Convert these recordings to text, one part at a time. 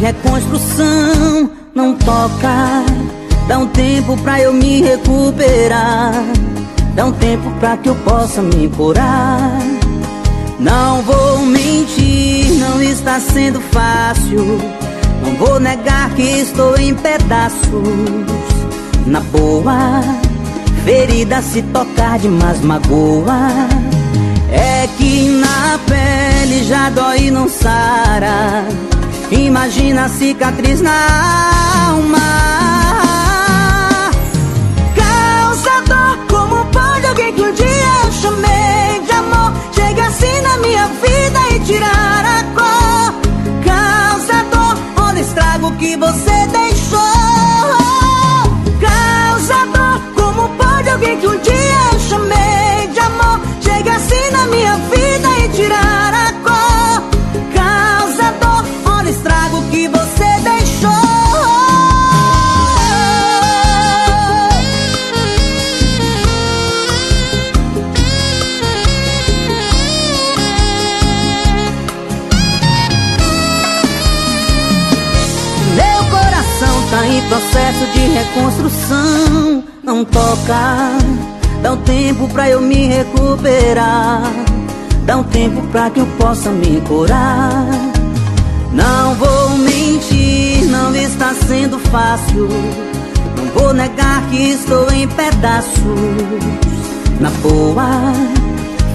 reconstrução não toca. Dá um tempo pra eu me recuperar. Dá um tempo pra que eu possa me curar. Não vou mentir, não está sendo fácil. Não vou negar que estou em pedaços. Na boa, ferida se tocar demais magoa. É que na pele já dói e não sara. Imagina a cicatriz na alma. Processo de reconstrução. Não toca. Dá um tempo pra eu me recuperar. Dá um tempo pra que eu possa me curar. Não vou mentir, não está sendo fácil. Não vou negar que estou em pedaços. Na boa,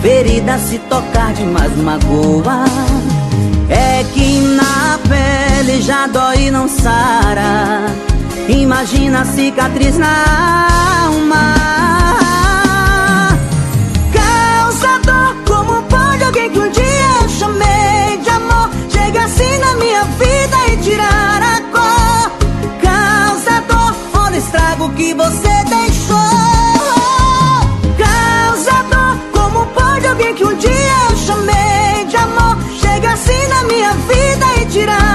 ferida se tocar demais magoa. É que na pele já dói e não sara. Imagina a cicatriz na alma. Causa dor, como pode alguém que um dia eu chamei de amor Chega assim na minha vida e tirar a cor Causa dor, o estrago que você deixou Causa dor, como pode alguém que um dia eu chamei de amor Chega assim na minha vida e tirar